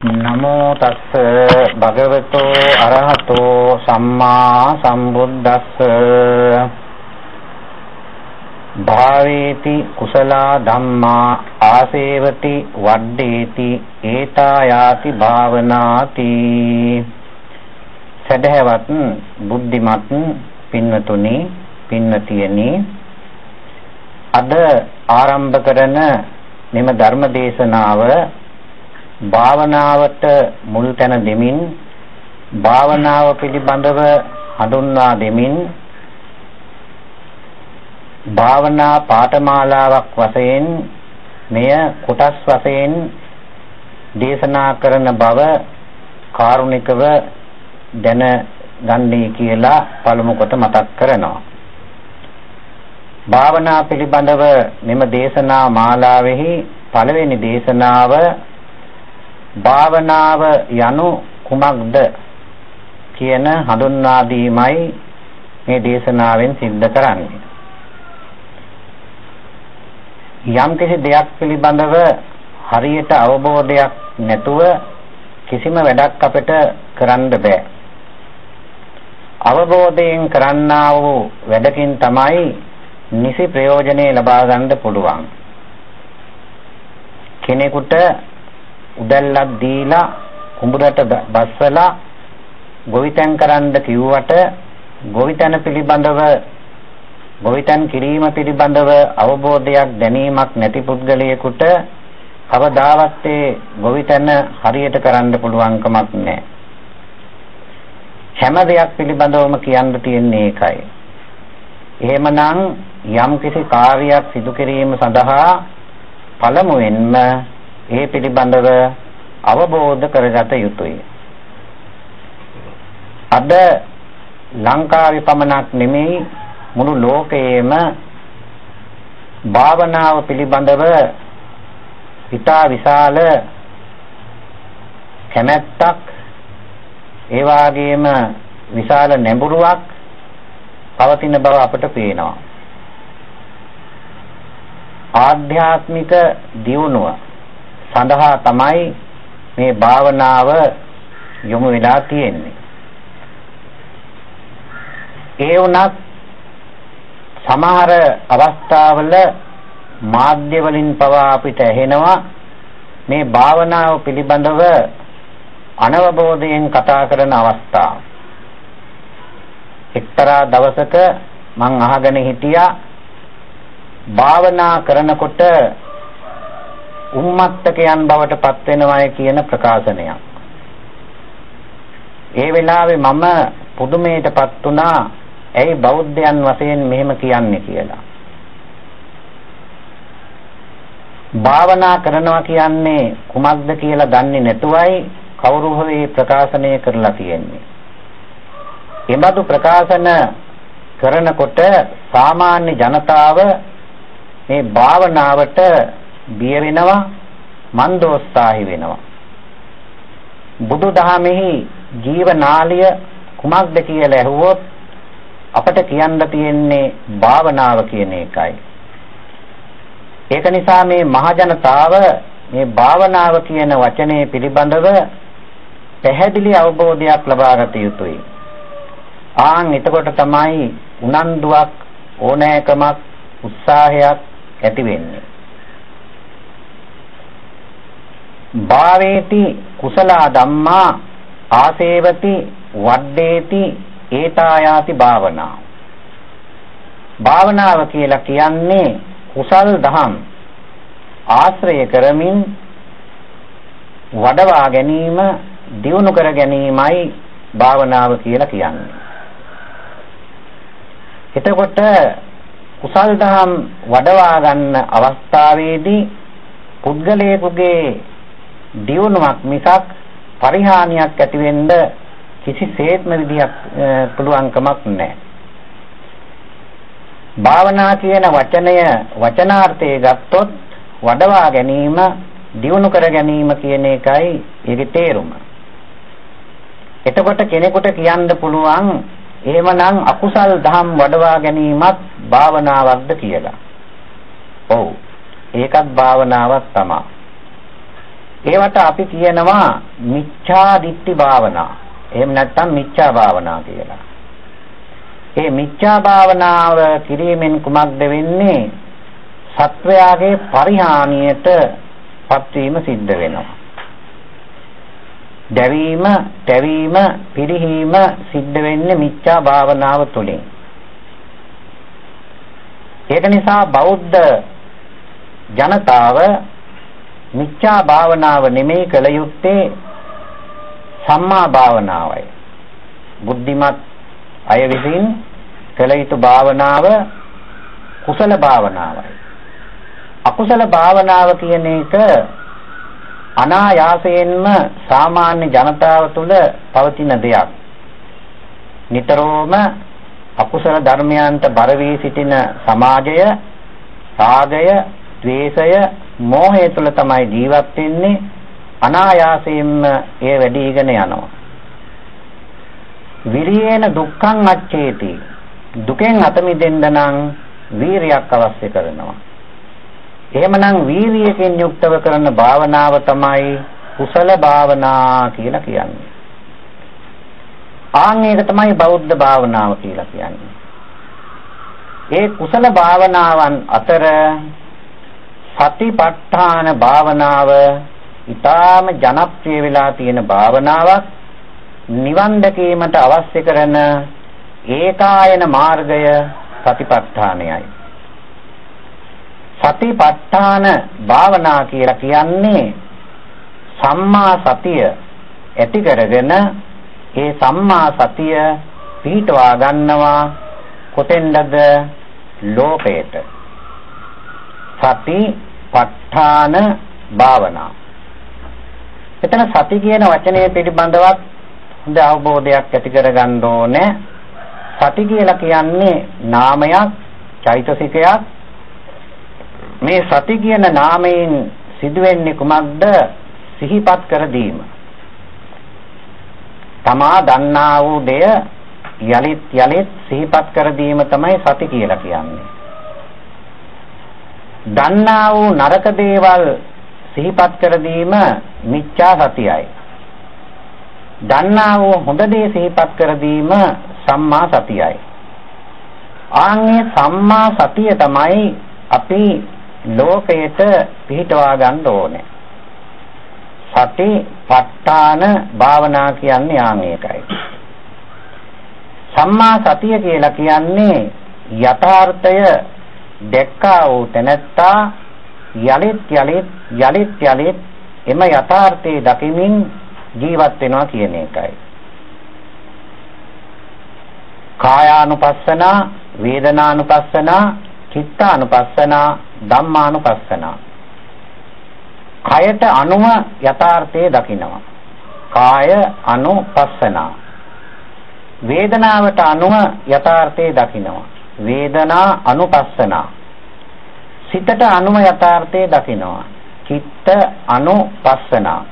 නමෝ තස්ස භගවතෝ අරහතෝ සම්මා සම්බුද්දස්ස. භාවේති කුසලා ධම්මා ආසේවති වඩ්ඩේති ඒතායාති භාවනාති. සදහවත් බුද්ධිමත් පින්නතුනි පින්නතියනි අද ආරම්භ කරන මෙම ධර්ම දේශනාව භාවනාවට මුල් තැන දෙමින් භාවනාව පිළිබඳව හඳුන්වා දෙමින් භාවනා පාඨමාලාවක් වශයෙන් මෙය කොටස් වශයෙන් දේශනා කරන බව කාරුණිකව දැනගන්නේ කියලා පළමු කොට මතක් කරනවා. භාවනා පිළිබඳව මෙම දේශනා මාලාවෙහි පළවෙනි දේශනාව භාවනාව යනු කුමක්ද කියන හඳුන්වා දීමයි මේ දේශනාවෙන් සිද්ධ කරන්නේ. යම් කිසි දෙයක් පිළිබඳව හරියට අවබෝධයක් නැතුව කිසිම වැඩක් අපිට කරන්න බෑ. අවබෝධයෙන් කරන්නා වූ වැඩකින් තමයි නිසි ප්‍රයෝජනෙ ලබා ගන්න පුළුවන්. කෙනෙකුට උදැල්ලක් දීලා කුඹරට බස්සලා ගොවිතැන් කරන්න කිව්වට ගොවිතැන පිළිබඳව ගොවිතැන් කිරීම පිළිබඳව අවබෝධයක් දැනීමක් නැති පුද්ගලයෙකුට කවදාවත් ඒ ගොවිතැන හරියට කරන්න පුළුවන්කමක් නැහැ. හැම දෙයක් පිළිබඳවම කියන්න තියෙන්නේ ඒකයි. එහෙමනම් යම් කිසි කාර්යයක් සිදු කිරීම සඳහා පළමුවෙන්ම ඒ පිළිබඳව අවබෝධ කරගත යුතුයි. අද ලංකාවේ පමණක් නෙමෙයි මුළු ලෝකයේම භාවනාව පිළිබඳව ඉතා විශාල කැමැත්තක් ඒ වගේම විශාල නැඹුරුවක් පවතින බව අපට පේනවා. ආධ්‍යාත්මික දියුණුව සඳහා තමයි මේ භාවනාව යොමු වෙලා තියෙන්නේ. ඒ වුණත් සමහර අවස්ථාවල මාධ්‍ය වලින් පවා අපිට ඇහෙනවා මේ භාවනාව පිළිබඳව අනවබෝධයෙන් කතා කරන අවස්ථා. එක්තරා දවසක මං අහගෙන හිටියා භාවනා කරනකොට උම්මත්තකයන් බවට පත් වෙනවායි කියන ප්‍රකාශනයක්. ඒ වෙලාවේ මම පුදුමයටපත් වුණා ඇයි බෞද්ධයන් වශයෙන් මෙහෙම කියන්නේ කියලා. භාවනා කරනවා කියන්නේ කුමක්ද කියලා දන්නේ නැතුවයි කවුරු හරි ප්‍රකාශනය කරලා තියෙන්නේ. එබඳු ප්‍රකාශන කරනකොට සාමාන්‍ය ජනතාව මේ භාවනාවට බිය වෙනවා මන්දෝත්සාහි වෙනවා බුදුදහමෙහි ජීවනාලිය කුමක්ද කියලා ඇහුවොත් අපට කියන්න තියෙන්නේ භාවනාව කියන එකයි ඒක නිසා මේ මහජනතාව මේ භාවනාව කියන වචනේ පිළිබඳව පැහැදිලි අවබෝධයක් ලබා ගත යුතුයි. ආන් එතකොට තමයි උනන්දුවක් ඕනෑකමක් උත්සාහයක් ඇති වෙන්නේ. භාවේති කුසල ධම්මා ආසේවති වඩ්ඩේති ඒතායාති භාවනා භාවනාව කියලා කියන්නේ කුසල් දහම් ආශ්‍රය කරමින් වඩවා ගැනීම දියුණු කර ගැනීමයි භාවනාව කියලා කියන්නේ. එතකොට කුසල් දහම් වඩවා ගන්න අවස්ථාවේදී පුද්ගලයෙකුගේ දියුණුවක් මිසක් පරිහානියක් ඇති වෙන්න කිසිසේත්ම විදියක් පුළුවන්කමක් නැහැ. භාවනා කියන වචනය වචනාර්ථයේ ගත්තොත් වඩවා ගැනීම, දියුණු කර ගැනීම කියන එකයි ඒකේ තේරුම. එතකොට කෙනෙකුට කියන්න පුළුවන් එහෙමනම් අකුසල් දහම් වඩවා ගැනීමත් භාවනාවක්ද කියලා. ඔව්. ඒකත් භාවනාවක් තමයි. ඒවට අපි කියනවා මිච්ඡා දිට්ඨි භාවනා. එහෙම නැත්නම් මිච්ඡා භාවනා කියලා. ඒ මිච්ඡා භාවනාව කිරීමෙන් කුමක්ද වෙන්නේ? සත්වයාගේ පරිහානියට පත්වීම සිද්ධ වෙනවා. දැවීම, තැවීම, පිරිහීම සිද්ධ වෙන්නේ මිච්ඡා භාවනාව තුළින්. ඒක නිසා බෞද්ධ ජනතාව මිච්ඡා භාවනාව නෙමෙයි කළ යුත්තේ සම්මා භාවනාවයි. බුද්ධිමත් අය විසින් කළ යුතු භාවනාව කුසල භාවනාවයි. අකුසල භාවනාව කියන එක අනායාසයෙන්ම සාමාන්‍ය ජනතාව තුළ පවතින දෙයක්. නිතරම අකුසල ධර්මයන්ට බර වී සිටින සමාජය රාගය, ද්වේෂය, මෝහය තුළ තමයි ජීවත් වෙන්නේ අනායාසයෙන්ම එය වැඩිගෙන යනවා. විරියේන දුක්ඛං අච්චේති දුකෙන් අත මිදෙන්න නම් වීරියක් අවශ්‍ය කරනවා. එහෙමනම් වීරියකින් යුක්තව කරන භාවනාව තමයි කුසල භාවනා කියලා කියන්නේ. ආන් ඒක තමයි බෞද්ධ භාවනාව කියලා කියන්නේ. ඒ කුසල භාවනාවන් අතර සතිපට්ඨාන භාවනාව ඊටාම ජනප්‍රිය වෙලා තියෙන භාවනාවක් නිවන් දැකීමට අවශ්‍ය කරන ඒකායන මාර්ගය සතිපට්ඨානයයි. සතිපට්ඨාන භාවනා කියලා කියන්නේ සම්මා සතිය ඇති කරගෙන ඒ සම්මා සතිය පිහිටවා ගන්නවා කොතෙන්ද? ලෝකයට. සති ප ဋ ාණ භාවනා. එතන සති කියන වචනය පිළිබඳවත් හොඳ අවබෝධයක් ඇති කරගන්න ඕනේ. සති කියලා කියන්නේ නාමයක් චෛතසිකයක්. මේ සති කියන නාමයෙන් සිදුවෙන්නේ කුමක්ද? සිහිපත් කර දීම. තමා දන්නා වූ දෙය යලිත් යලිත් සිහිපත් කර දීම තමයි සති කියලා කියන්නේ. දන්නා වූ නරක දේවල් සිහිපත් කර දීම මිච්ඡා සතියයි දන්නා වූ හොඳ දේ සිහිපත් කර දීම සම්මා සතියයි ආන්ගේ සම්මා සතිය තමයි අපි ලෝකයට පිහිටවා ගන්න ඕනේ. සති ප ဋ ාණ භාවනා කියන්නේ ආන් ඒකයි. සම්මා සතිය කියලා කියන්නේ යථාර්ථය දැක්කා වූ තැනැත්තා යලිත් යලිත් යලිත් යලිත් එම යථාර්ථයේ දකිමින් ජීවත් වෙනවා කියන එකයි. කායානුපස්සනා, වේදනානුපස්සනා, චිත්තානුපස්සනා, ධම්මානුපස්සනා. කයට අනුව යථාර්ථයේ දකිනවා. කාය අනුපස්සනා. වේදනාවට අනුව යථාර්ථයේ දකිනවා. වේදනා අනුපස්සනා. සිතට අනුව යථාර්ථයේ දකිනවා. චිත්ත අනුපස්සනා.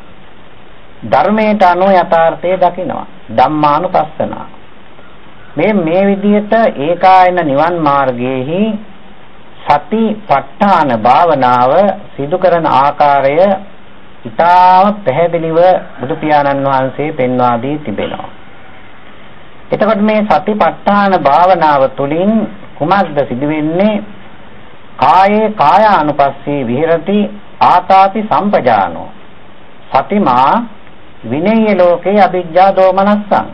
ධර්මයට අනුව යථාර්ථයේ දකිනවා. ධම්මානුපස්සනා. මේ මේ විදිහට ඒකායන නිවන් මාර්ගයේහි සති ප ဋ ාණ භාවනාව සිදු කරන ආකාරය ඉතාම පැහැදිලිව බුදු පියාණන් වහන්සේ පෙන්වා දී තිබෙනවා. එතකොට මේ සති ප ဋ ාණ භාවනාව තුළින් කුමක්ද සිදුවෙන්නේ? කායේ කායානුපස්සී විහෙරති ආතාපි සම්පජානෝ සතිමා විනේය ලෝකේ අවිජ්ජා දෝමනස්සං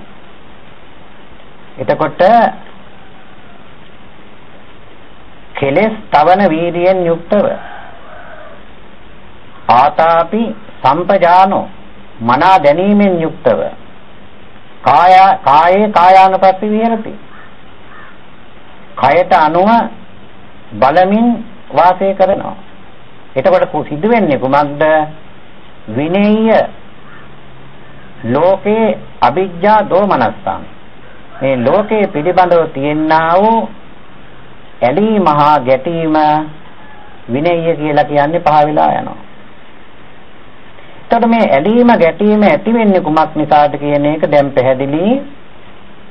එතකොට කෙලෙස් තවන වීර්යයෙන් යුක්තව ආතාපි සම්පජානෝ මනා දැනීමෙන් යුක්තව කාය කායේ කායානුපස්සී විහෙරති. කයට අනුව බලමින් වාසය කරනවා. එතකොට සිද්ධ වෙන්නේ කුමක්ද? විනේය. ලෝකේ අවිජ්ජා දෝමනස්සං. මේ ලෝකයේ පිළිබඳව තියෙනා වූ ඇලීම හා ගැටීම විනය්‍ය කියලා කියන්නේ පහ වෙලා යනවා. එතකොට මේ ඇලීම ගැටීම ඇති වෙන්නේ කුමක් නිසාද කියන එක දැන් පැහැදිලි.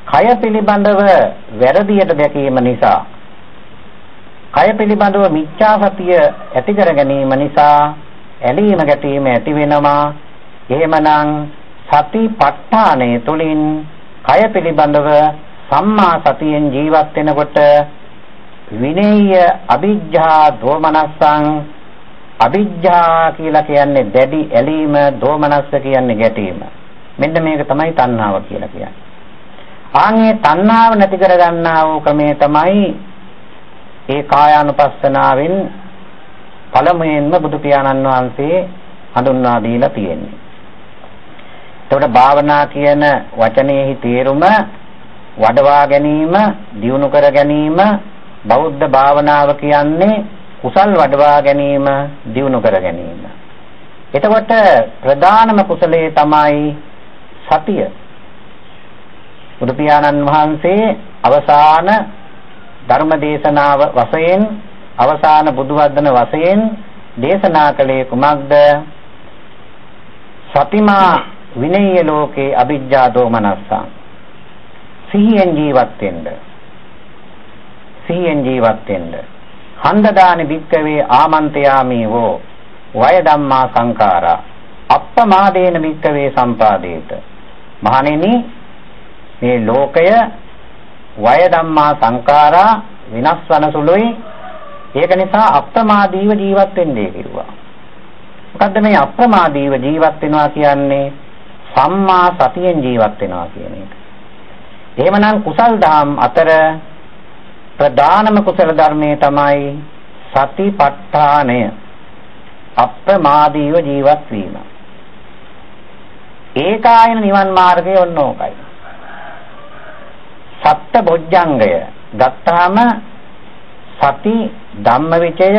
කය පිළිබඳව වැරදියට දැකීම නිසා කය පිළිබඳව මිච්ඡා සතිය ඇති කර ගැනීම නිසා ඇලීම ගැටීම ඇති වෙනවා. එහෙමනම් සතිපට්ඨානය තුලින් කය පිළිබඳව සම්මා සතියෙන් ජීවත් වෙනකොට විනේය අවිජ්ජා දෝමනස්සං අවිජ්ජා කියලා කියන්නේ දැඩි ඇලීම දෝමනස්ස කියන්නේ ගැටීම මෙන්න මේක තමයි තණ්හාව කියලා කියන්නේ ආන්ගේ තණ්හාව නැති කර ගන්නා වූ ක්‍රමය තමයි ඒ කායානුපස්සනාවෙන් පළමුවෙන්ම බුදු පියාණන් වහන්සේ හඳුන්වා දීලා තියෙන්නේ. එතකොට භාවනා කියන වචනයේහි තේරුම වඩවා ගැනීම, දියුණු කර ගැනීම, බෞද්ධ භාවනාව කියන්නේ කුසල් වඩවා ගැනීම, දියුණු කර ගැනීම. එතකොට ප්‍රධානම කුසලයේ තමයි සතිය. බුදු පියාණන් වහන්සේ අවසාන ධර්ම දේශනාව වශයෙන් අවසාන බුදු වදන වශයෙන් දේශනා කළේ කුමක්ද? සතිමා විනය්‍ය ලෝකේ අවිජ්ජා දෝමනස්සං සිහියෙන් ජීවත් වෙන්න සිහියෙන් ජීවත් වෙන්න හන්දදානි භික්කවේ ආමන්ත්‍යාමි වෝ වය ධම්මා සංඛාරා අප්පමාදේන භික්කවේ සම්පාදේත මහණෙනි මේ ලෝකය වය ධම්මා සංඛාරා විනස් වන සුළුයි. ඒක නිසා අප්‍රමාදීව ජීවත් වෙන්නේ කිව්වා. මොකද්ද මේ අප්‍රමාදීව ජීවත් වෙනවා කියන්නේ? සම්මා සතියෙන් ජීවත් වෙනවා කියන එක. එහෙමනම් කුසල් දහම් අතර ප්‍රධානම කුසල ධර්මයේ තමයි සතිපට්ඨානය. අප්‍රමාදීව ජීවත් වීම. ඒකායන නිවන් මාර්ගය ඔන්න ඕකයි. සත්ත බොජ්ජංගය ගත්තාම සති ධම්මවිචය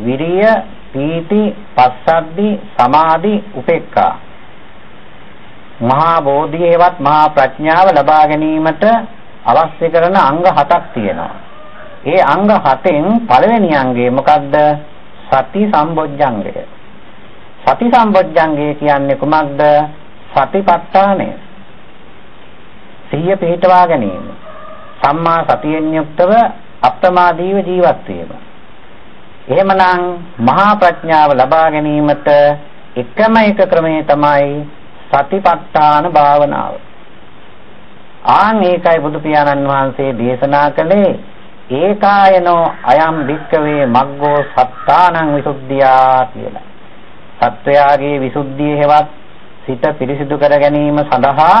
විරිය පීති පස්සද්ධි සමාධි උපේක්ඛා. මහා බෝධියේවත් මහා ප්‍රඥාව ලබා ගැනීමට අවශ්‍ය කරන අංග හතක් තියෙනවා. ඒ අංග හතෙන් පළවෙනි අංගය මොකක්ද? සති සම්බොජ්ජංගය. සති සම්බොජ්ජංගය කියන්නේ කුමක්ද? සතිපට්ඨානය. සිහිය පිහිටවා ගැනීම. සම්මා සතියෙන් යුක්තව අප්‍රමාදීව ජීවත් වීම. එහෙමනම් මහා ප්‍රඥාව ලබා ගැනීමට එකම එක ක්‍රමය තමයි සතිපට්ඨාන භාවනාව. ආන් ඒකයි බුදු පියාණන් වහන්සේ දේශනා කළේ ඒකායනෝ අයම් භික්කවේ මග්ගෝ සත්තානං විසුද්ධියා කියලා. සත්වයාගේ විසුද්ධිය හෙවත් සිත පිරිසිදු කර ගැනීම සඳහා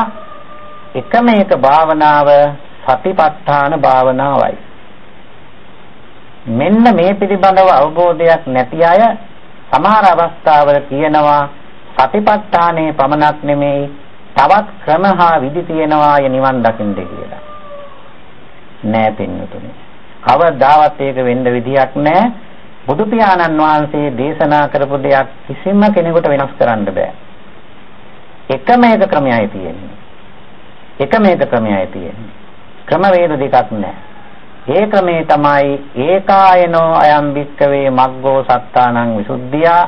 එකම එක භාවනාව සතිපට්ඨාන භාවනාවයි. මෙන්න මේ පිළිබඳව අවබෝධයක් නැති අය සමහර අවස්ථාවල කියනවා සතිපට්ඨානේ පමණක් නෙමෙයි තවත් ක්‍රම හා විදි තියෙනවාය නිවන් දකින්න කියලා. නෑ පින්නතුනි. කවදාවත් ඒක වෙන්න විදියක් නෑ. බුදු පියාණන් වහන්සේ දේශනා කරපු දෙයක් කිසිම කෙනෙකුට වෙනස් කරන්න බෑ. එකම එක ක්‍රමයයි තියෙන්නේ. එකම එක ක්‍රමයයි තියෙන්නේ. ක්‍රමවේද දෙකක් නැහැ. ඒ ක්‍රමේ තමයි ඒකායනෝ අයම් භික්කවේ මග්ගෝ සත්තානං විසුද්ධියා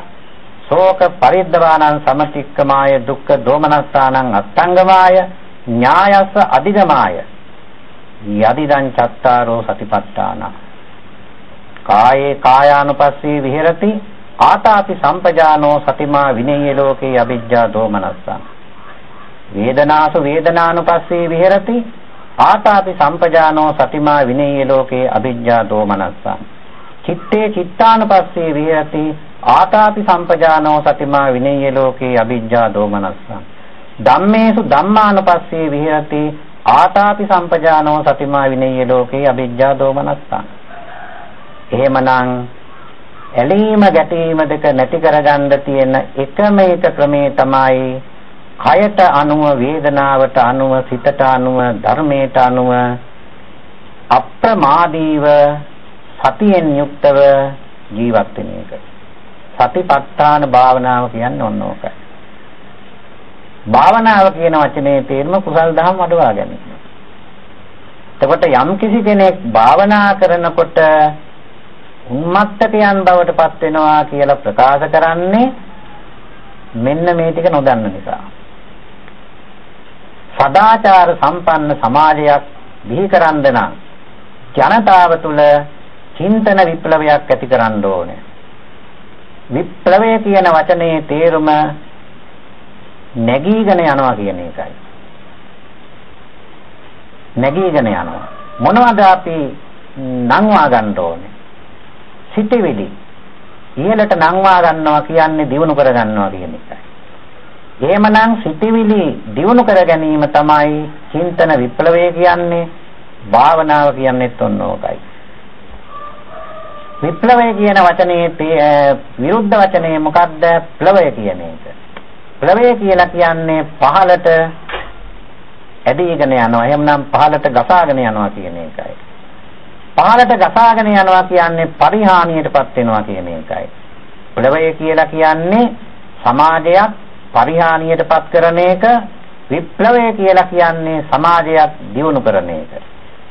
ශෝක පරිද්දවානං සමතික්කමාය දුක්ඛ දෝමනස්සානං අත්තංගමාය ඥායස්ස අධිගමාය යදිදං චත්තාරෝ සතිපට්ඨාන. කායේ කායානුපස්සී විහෙරති ආතාපි සම්පජානෝ සතිමා විනේය ලෝකේ අවිජ්ජා දෝමනස්සං. වේදනාසු වේදනානුපස්සී විහෙරති ආතාපි සම්පජානෝ සතිමා විනේය ලෝකේ අවිජ්ජා දෝමනස්සං. චිත්තේ චිත්තානුපස්සේ විහෙරති ආතාපි සම්පජානෝ සතිමා විනේය ලෝකේ අවිජ්ජා දෝමනස්සං. ධම්මේසු ධම්මානුපස්සේ විහෙරති ආතාපි සම්පජානෝ සතිමා විනේය ලෝකේ අවිජ්ජා දෝමනස්සං එහෙමනම් ඇලීම ගැටීම දෙක නැති කරගන්න තියෙන එකම එක ක්‍රමේ තමයි කයට අනුව වේදනාවට අනුව සිතට අනුව ධර්මයට අනුව අප්‍රමාදීව සතියෙන් යුක්තව ජීවත් වෙන එක. සතිපට්ඨාන භාවනාව කියන්නේ ඔන්න ඕකයි. භාවනාව කියන වචනේ තේරුම කුසල් දහම් වඩවා ගැනීම. එතකොට යම් කිසි කෙනෙක් භාවනා කරනකොට උන්මත්තකයන් බවට පත් වෙනවා කියලා ප්‍රකාශ කරන්නේ මෙන්න මේ ටික නොදන්න නිසා. සදාචාර සම්පන්න සමාජයක් බිහි කරන්න නම් ජනතාව තුළ චින්තන විප්ලවයක් ඇති කරන්න ඕනේ. විප්ලවය කියන වචනේ තේරුම නැගීගෙන යනවා කියන එකයි. නැගීගෙන යනවා. මොනවද අපි නංවා ගන්න ඕනේ? සිටිවිලි. ඉහළට නංවා ගන්නවා කියන්නේ දියුණු කර ගන්නවා කියන එකයි. එහෙමනම් සිටිවිලි දියුණු කර ගැනීම තමයි චින්තන විප්ලවය කියන්නේ භාවනාව කියන්නේත් ඔන්න ඕකයි. විප්ලවය කියන වචනේ විරුද්ධ වචනේ මොකක්ද? ප්ලවය කියන එක. ප්ලවය කියලා කියන්නේ පහළට ඇදීගෙන යනවා. එහෙමනම් පහළට ගසාගෙන යනවා කියන එකයි. පහළට ගසාගෙන යනවා කියන්නේ පරිහානියටපත් වෙනවා කියන එකයි. ප්ලවය කියලා කියන්නේ සමාජයක් පරිහානියටපත් කරන එක විප්ලවය කියලා කියන්නේ සමාජයක් දියුණු කරන එක.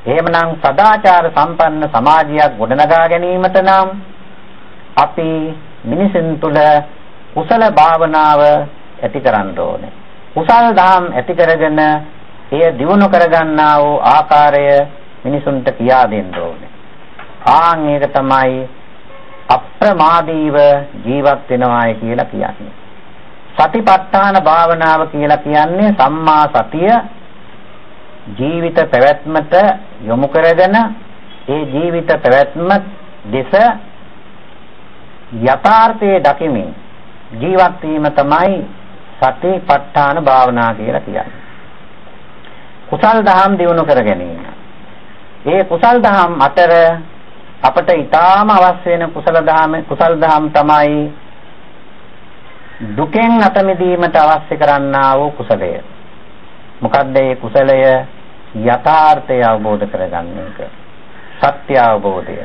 එහෙමනම් සදාචාර සම්පන්න සමාජයක් ගොඩනගා ගැනීමට නම් අපි මිනිසුන් තුළ කුසල භාවනාව ඇති කරන්න ඕනේ. කුසල් දහම් ඇති කරගෙන එය දියුණු කරගන්නා වූ ආකාරය මිනිසුන්ට කියා දෙන්න ඕනේ. ආන් ඒක තමයි අප්‍රමාදීව ජීවත් වෙනවායි කියලා කියන්නේ. සතිපට්ඨාන භාවනාව කියලා කියන්නේ සම්මා සතිය ජීවිත පැවැත්මට යොමු කරගෙන ඒ ජීවිත පැවැත්ම දෙස යථාර්ථයේ දකිමින් ජීවත් වීම තමයි සතිපට්ඨාන භාවනා කියලා කියන්නේ. කුසල් දහම් දිනු කර ගැනීම. ඒ කුසල් දහම් අතර අපට ඊටාම අවශ්‍ය වෙන කුසල දහම කුසල් දහම් තමයි දුකෙන් අත මිදීමට අවශ්‍ය කරන්නා වූ කුසලය. මොකද්ද මේ කුසලය? යථාර්ථය අවබෝධ කරගන්න එක. සත්‍ය අවබෝධය.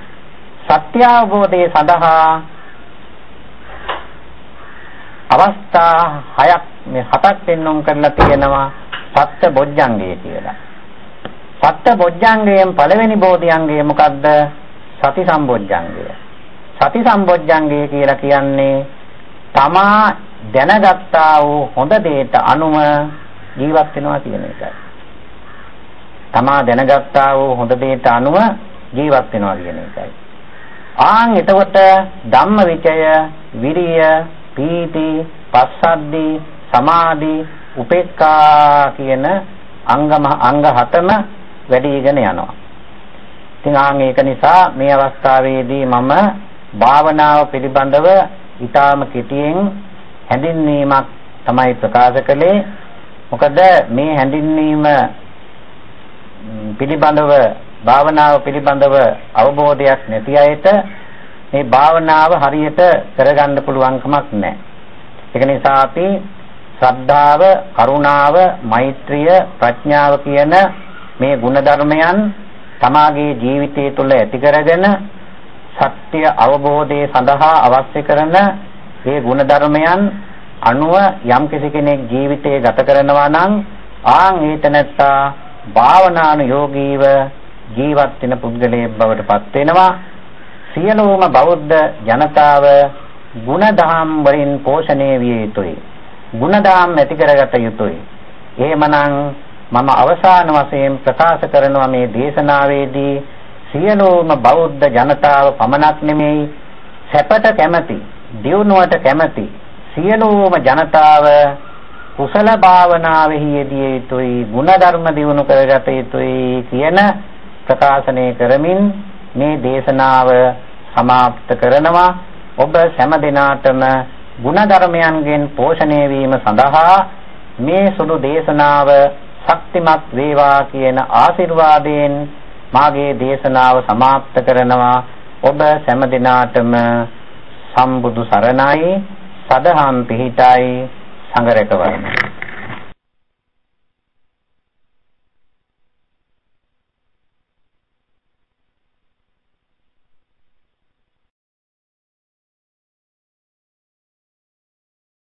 සත්‍ය අවබෝධය සඳහා අවස්ථා හයක් මේ හතක් පෙන්වුම් කරලා තියෙනවා සත්‍ය බොජ්ජංගය කියලා. සත්‍ය බොජ්ජංගයෙන් පළවෙනි බෝධියංගය මොකද්ද? සති සම්බොජ්ජංගය. සති සම්බොජ්ජංගය කියලා කියන්නේ තමා දැනගත්තා වූ හොඳ දෙයට අනුව ජීවත් වෙනවා කියන එකයි. තමා දැනගත්තා වූ හොඳ දෙයට අනුව ජීවත් වෙනවා කියන එකයි. ආන් එතකොට ධම්මවිචය, විරිය, පීති, පස්සද්දි, සමාධි, උපේක්ඛා කියන අංගම අංග හතම වැඩිගෙන යනවා. ඉතින් ආන් ඒක නිසා මේ අවස්ථාවේදී මම භාවනාව පිළිබඳව ඊටාම කෙටියෙන් හැඳින්වීමක් තමයි ප්‍රකාශ කළේ. මොකද මේ හැඳින්වීම පිළිබඳව භාවනාව පිළිබඳව අවබෝධයක් නැති අයට මේ භාවනාව හරියට කරගන්න පුළුවන් කමක් නැහැ. ඒක නිසා අපි ශ්‍රද්ධාව, කරුණාව, මෛත්‍රිය, ප්‍රඥාව කියන මේ ගුණධර්මයන් තමාගේ ජීවිතය තුළ ඇති කරගෙන සත්‍ය අවබෝධය සඳහා අවශ්‍ය කරන මේ ගුණධර්මයන් අනුව යම් කෙනෙක් ජීවිතය ගත කරනවා නම් ආන් ඒතනත්තා භාවනානුයෝගීව ජීවත් වෙන පුද්ගලයෙක් බවට පත් වෙනවා සියලුම බෞද්ධ ජනතාව ගුණධම් වලින් පෝෂණය විය යුතුයි. ගුණධම් ඇති කරගත යුතුයි. එහෙමනම් මම අවසාන වශයෙන් ප්‍රකාශ කරනවා මේ දේශනාවේදී සියලුම බෞද්ධ ජනතාව පමණක් නෙමෙයි සැපට කැමති, දියුණුවට කැමති සියලුම ජනතාව කුසල භාවනාවෙහි යෙදිය යුතුයි, ಗುಣධර්ම දියුණු කරගත යුතුයි කියන ප්‍රකාශනය කරමින් මේ දේශනාව સમાપ્ત කරනවා. ඔබ සෑම දිනාටම ಗುಣධර්මයන්ගෙන් පෝෂණය වීම සඳහා මේ සුළු දේශනාව ශක්තිමත් වේවා කියන ආශිර්වාදයෙන් මාගේ දේශනාව સમાપ્ત කරනවා. ඔබ සෑම දිනාටම සම්බුදු සරණයි. සදහම් පිහිටයි. සංගරකවරණයි